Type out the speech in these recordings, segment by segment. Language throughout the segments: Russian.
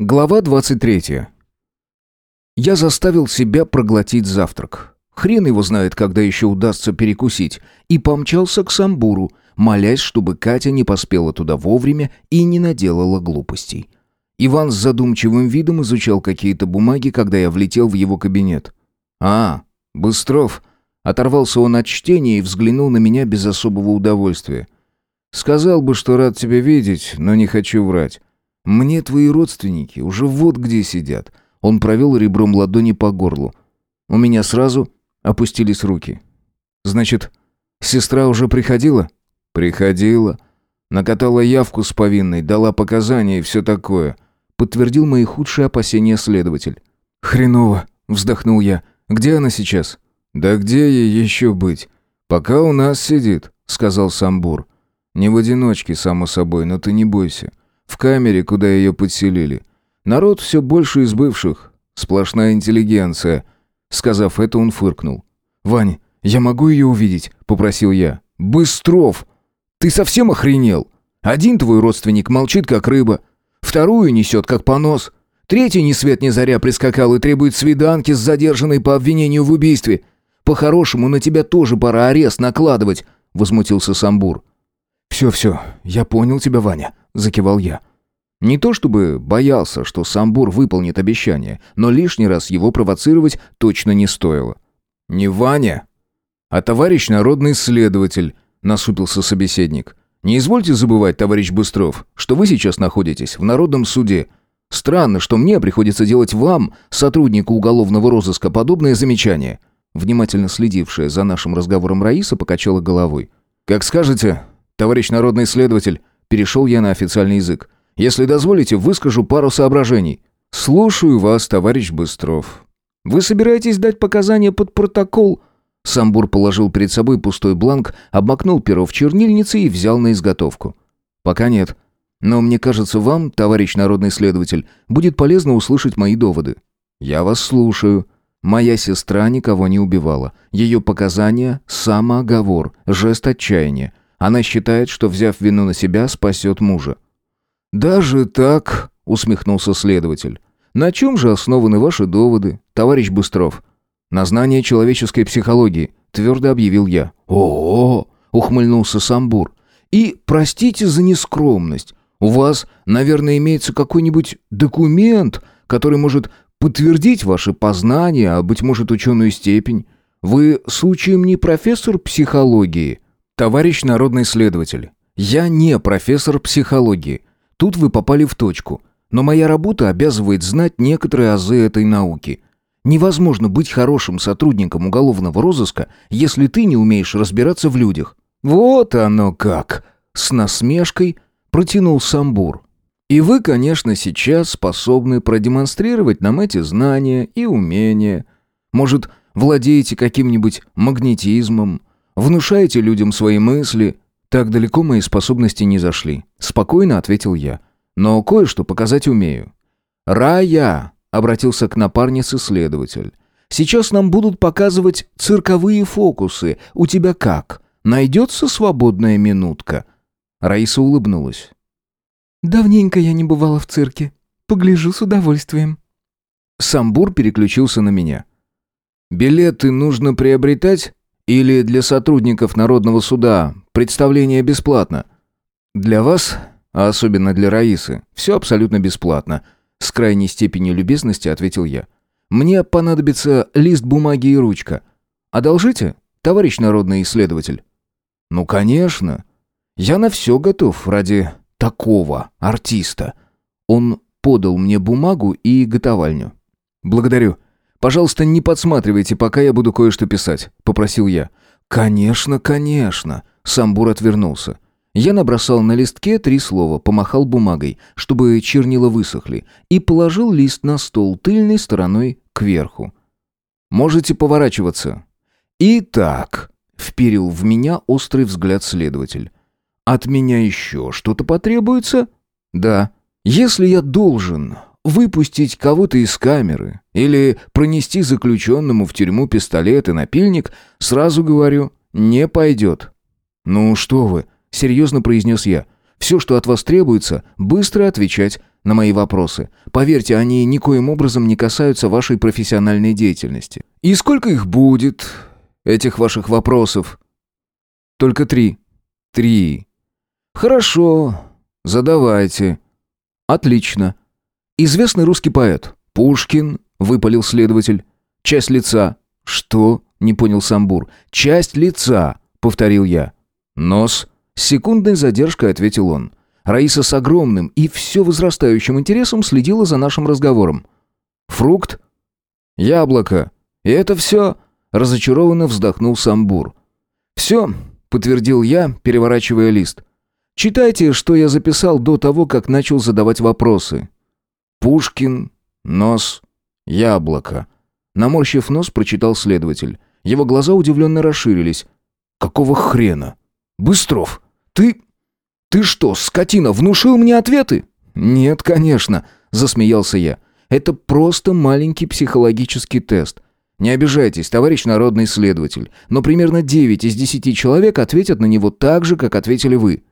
Глава 23. Я заставил себя проглотить завтрак. Хрен его знает, когда еще удастся перекусить. И помчался к Самбуру, молясь, чтобы Катя не поспела туда вовремя и не наделала глупостей. Иван с задумчивым видом изучал какие-то бумаги, когда я влетел в его кабинет. «А, Быстров!» Оторвался он от чтения и взглянул на меня без особого удовольствия. «Сказал бы, что рад тебя видеть, но не хочу врать. Мне твои родственники уже вот где сидят. Он провел ребром ладони по горлу. У меня сразу опустились руки. Значит, сестра уже приходила? Приходила. Накатала явку с повинной, дала показания и все такое. Подтвердил мои худшие опасения следователь. Хреново, вздохнул я. Где она сейчас? Да где ей еще быть? Пока у нас сидит, сказал Самбур. Не в одиночке, само собой, но ты не бойся. В камере, куда ее подселили. Народ все больше из бывших. Сплошная интеллигенция. Сказав это, он фыркнул. «Вань, я могу ее увидеть?» — попросил я. «Быстров! Ты совсем охренел? Один твой родственник молчит, как рыба. Вторую несет, как понос. Третий ни свет ни заря прискакал и требует свиданки с задержанной по обвинению в убийстве. По-хорошему, на тебя тоже пора арест накладывать», — возмутился Самбур. «Все-все, я понял тебя, Ваня», — закивал я. Не то чтобы боялся, что Самбур выполнит обещание, но лишний раз его провоцировать точно не стоило. «Не Ваня, а товарищ народный следователь», — насупился собеседник. «Не извольте забывать, товарищ Быстров, что вы сейчас находитесь в народном суде. Странно, что мне приходится делать вам, сотруднику уголовного розыска, подобное замечание». Внимательно следившая за нашим разговором Раиса покачала головой. «Как скажете, товарищ народный следователь», перешел я на официальный язык. Если дозволите, выскажу пару соображений. Слушаю вас, товарищ Быстров. Вы собираетесь дать показания под протокол? Самбур положил перед собой пустой бланк, обмакнул перо в чернильнице и взял на изготовку. Пока нет. Но мне кажется, вам, товарищ народный следователь, будет полезно услышать мои доводы. Я вас слушаю. Моя сестра никого не убивала. Ее показания – самооговор, жест отчаяния. Она считает, что, взяв вину на себя, спасет мужа. «Даже так?» — усмехнулся следователь. «На чем же основаны ваши доводы, товарищ Быстров?» «На знание человеческой психологии», — твердо объявил я. «О-о-о!» — ухмыльнулся Самбур. «И простите за нескромность. У вас, наверное, имеется какой-нибудь документ, который может подтвердить ваши познания, а, быть может, ученую степень. Вы, случаем, не профессор психологии?» «Товарищ народный следователь, я не профессор психологии. Тут вы попали в точку. Но моя работа обязывает знать некоторые азы этой науки. Невозможно быть хорошим сотрудником уголовного розыска, если ты не умеешь разбираться в людях. Вот оно как, с насмешкой протянул Самбур. И вы, конечно, сейчас способны продемонстрировать нам эти знания и умения. Может, владеете каким-нибудь магнетизмом, внушаете людям свои мысли, «Так далеко мои способности не зашли», — спокойно ответил я. «Но кое-что показать умею». «Рая!» — обратился к напарнице следователь. «Сейчас нам будут показывать цирковые фокусы. У тебя как? Найдется свободная минутка?» Раиса улыбнулась. «Давненько я не бывала в цирке. Погляжу с удовольствием». Самбур переключился на меня. «Билеты нужно приобретать?» Или для сотрудников Народного суда представление бесплатно? Для вас, а особенно для Раисы, все абсолютно бесплатно. С крайней степенью любезности ответил я. Мне понадобится лист бумаги и ручка. Одолжите, товарищ народный исследователь? Ну, конечно. Я на все готов ради такого артиста. Он подал мне бумагу и готовальню. Благодарю. Пожалуйста, не подсматривайте, пока я буду кое-что писать», — попросил я. «Конечно, конечно», — Самбур отвернулся. Я набросал на листке три слова, помахал бумагой, чтобы чернила высохли, и положил лист на стол тыльной стороной кверху. «Можете поворачиваться». «Итак», — вперил в меня острый взгляд следователь. «От меня еще что-то потребуется?» «Да. Если я должен выпустить кого-то из камеры или пронести заключенному в тюрьму пистолет и напильник, сразу говорю, не пойдет. «Ну что вы», — серьезно произнес я, — «все, что от вас требуется, быстро отвечать на мои вопросы. Поверьте, они никоим образом не касаются вашей профессиональной деятельности. И сколько их будет, этих ваших вопросов? Только три. Три. Хорошо, задавайте. Отлично. Известный русский поэт. Пушкин, выпалил следователь. Часть лица. Что? Не понял Самбур. Часть лица, повторил я. Нос. С секундной задержкой ответил он. Раиса с огромным и все возрастающим интересом следила за нашим разговором. «Фрукт?» «Яблоко. И это все?» Разочарованно вздохнул Самбур. «Все», — подтвердил я, переворачивая лист. «Читайте, что я записал до того, как начал задавать вопросы». «Пушкин, нос, яблоко». Наморщив нос, прочитал следователь. Его глаза удивленно расширились. «Какого хрена? Быстров, ты...» «Ты что, скотина, внушил мне ответы?» «Нет, конечно», — засмеялся я. «Это просто маленький психологический тест. Не обижайтесь, товарищ народный следователь, но примерно 9 из 10 человек ответят на него так же, как ответили вы».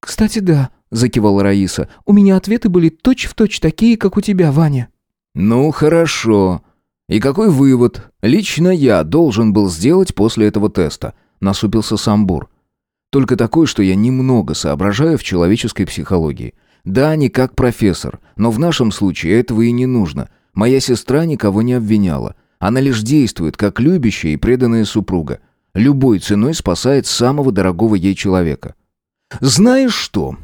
«Кстати, да», — закивала Раиса. «У меня ответы были точь-в-точь точь такие, как у тебя, Ваня». «Ну, хорошо. И какой вывод лично я должен был сделать после этого теста?» — насупился Самбур. Только такой, что я немного соображаю в человеческой психологии. Да, не как профессор, но в нашем случае этого и не нужно. Моя сестра никого не обвиняла. Она лишь действует, как любящая и преданная супруга. Любой ценой спасает самого дорогого ей человека. «Знаешь что?»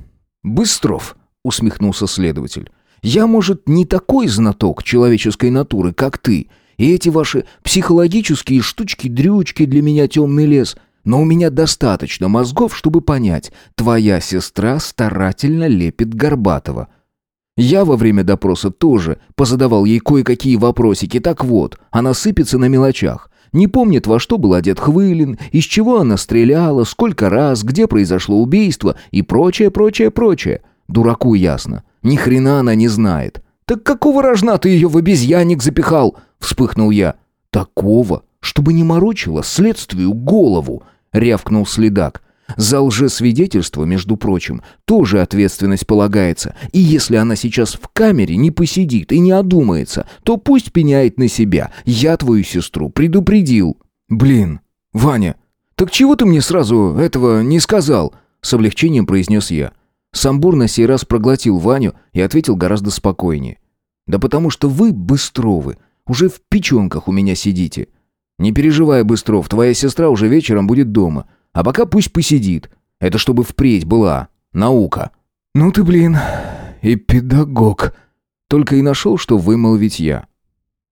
«Быстров», — усмехнулся следователь. «Я, может, не такой знаток человеческой натуры, как ты, и эти ваши психологические штучки-дрючки для меня темный лес, но у меня достаточно мозгов, чтобы понять, твоя сестра старательно лепит Горбатова. Я во время допроса тоже позадавал ей кое-какие вопросики. Так вот, она сыпется на мелочах. Не помнит, во что был одет Хвылин, из чего она стреляла, сколько раз, где произошло убийство и прочее, прочее, прочее. Дураку ясно. Ни хрена она не знает. «Так какого рожна ты ее в обезьянник запихал?» — вспыхнул я. «Такого, чтобы не морочило следствию голову», рявкнул следак. За лжесвидетельство, между прочим, тоже ответственность полагается. И если она сейчас в камере не посидит и не одумается, то пусть пеняет на себя. Я твою сестру предупредил. Блин, Ваня, так чего ты мне сразу этого не сказал? С облегчением произнес я. Самбур на сей раз проглотил Ваню и ответил гораздо спокойнее. Да потому что вы, Быстровы, уже в печенках у меня сидите. «Не переживай, Быстров, твоя сестра уже вечером будет дома. А пока пусть посидит. Это чтобы впредь была наука». «Ну ты, блин, и педагог». Только и нашел, что вымолвить я.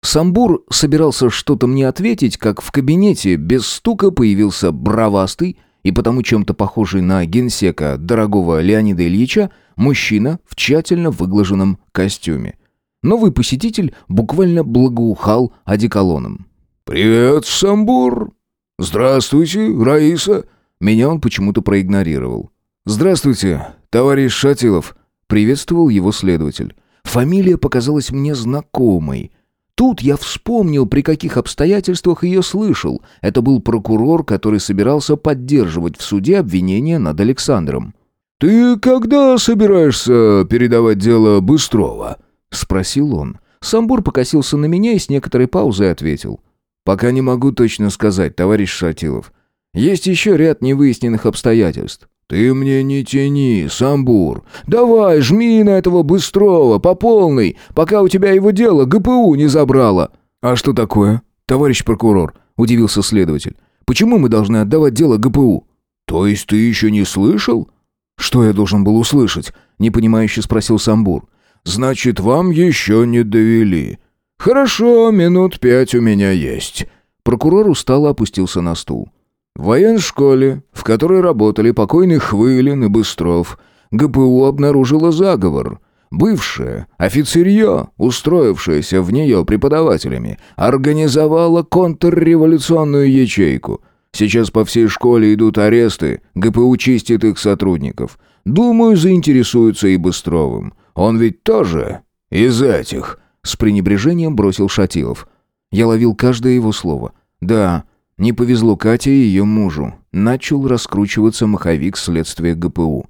Самбур собирался что-то мне ответить, как в кабинете без стука появился бравастый и потому чем-то похожий на генсека дорогого Леонида Ильича мужчина в тщательно выглаженном костюме. Новый посетитель буквально благоухал одеколоном. «Привет, Самбур!» «Здравствуйте, Раиса!» Меня он почему-то проигнорировал. «Здравствуйте, товарищ Шатилов!» Приветствовал его следователь. Фамилия показалась мне знакомой. Тут я вспомнил, при каких обстоятельствах ее слышал. Это был прокурор, который собирался поддерживать в суде обвинение над Александром. «Ты когда собираешься передавать дело Быстрова?» — спросил он. Самбур покосился на меня и с некоторой паузой ответил. Пока не могу точно сказать, товарищ Шатилов. Есть еще ряд невыясненных обстоятельств. «Ты мне не тяни, Самбур. Давай, жми на этого Быстрова, по полной, пока у тебя его дело ГПУ не забрало». «А что такое, товарищ прокурор?» – удивился следователь. «Почему мы должны отдавать дело ГПУ?» «То есть ты еще не слышал?» «Что я должен был услышать?» – непонимающе спросил Самбур. «Значит, вам еще не довели. «Хорошо, минут пять у меня есть». Прокурор устало опустился на стул. В военшколе, в которой работали покойный Хвылин и Быстров, ГПУ обнаружила заговор. Бывшее офицерье, устроившееся в нее преподавателями, организовало контрреволюционную ячейку. Сейчас по всей школе идут аресты, ГПУ чистит их сотрудников. Думаю, заинтересуются и Быстровым. Он ведь тоже из этих. С пренебрежением бросил Шатилов. Я ловил каждое его слово. Да, не повезло Кате и ее мужу. Начал раскручиваться маховик следствия ГПУ.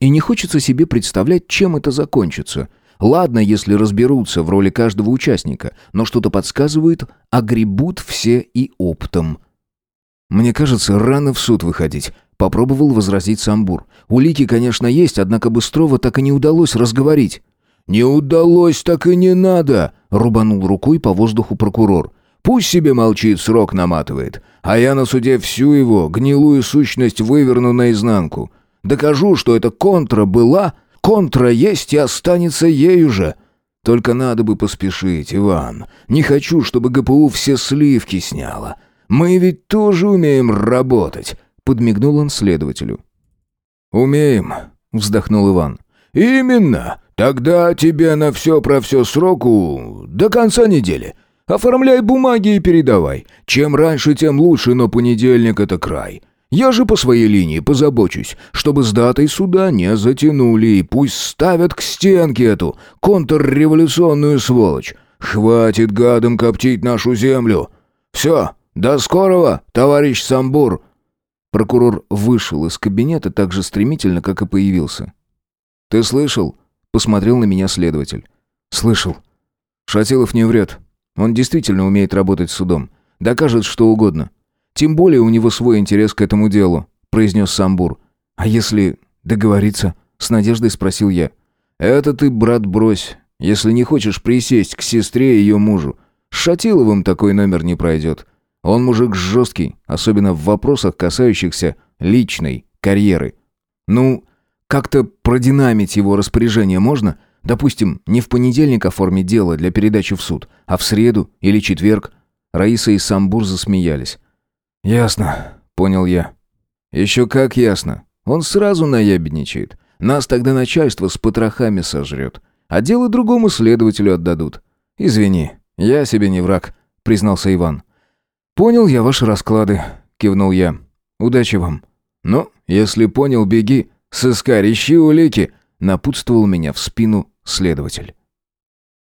И не хочется себе представлять, чем это закончится. Ладно, если разберутся в роли каждого участника, но что-то подсказывает, огребут все и оптом. «Мне кажется, рано в суд выходить», — попробовал возразить Самбур. «Улики, конечно, есть, однако Быстрова так и не удалось разговорить». «Не удалось, так и не надо!» — рубанул рукой по воздуху прокурор. «Пусть себе молчит, срок наматывает. А я на суде всю его гнилую сущность выверну наизнанку. Докажу, что эта контра была, контра есть и останется ею же. Только надо бы поспешить, Иван. Не хочу, чтобы ГПУ все сливки сняло. Мы ведь тоже умеем работать», — подмигнул он следователю. «Умеем», — вздохнул Иван. «Именно. Тогда тебе на все про все сроку до конца недели. Оформляй бумаги и передавай. Чем раньше, тем лучше, но понедельник — это край. Я же по своей линии позабочусь, чтобы с датой суда не затянули, и пусть ставят к стенке эту контрреволюционную сволочь. Хватит гадом коптить нашу землю. Все, до скорого, товарищ Самбур!» Прокурор вышел из кабинета так же стремительно, как и появился. «Ты слышал?» Посмотрел на меня следователь. «Слышал. Шатилов не врет. Он действительно умеет работать с судом. Докажет что угодно. Тем более у него свой интерес к этому делу», произнес Самбур. «А если договориться?» С надеждой спросил я. «Это ты, брат, брось. Если не хочешь присесть к сестре и ее мужу. С Шатиловым такой номер не пройдет. Он мужик жесткий, особенно в вопросах, касающихся личной карьеры. Ну, как-то продинамить его распоряжение можно? Допустим, не в понедельник оформить дело для передачи в суд, а в среду или четверг. Раиса и Самбур засмеялись. «Ясно», — понял я. «Еще как ясно. Он сразу наябедничает. Нас тогда начальство с потрохами сожрет. А дело другому следователю отдадут. Извини, я себе не враг», — признался Иван. «Понял я ваши расклады», — кивнул я. «Удачи вам». «Ну, если понял, беги», Сыскарь, ищи улики!» — напутствовал меня в спину следователь.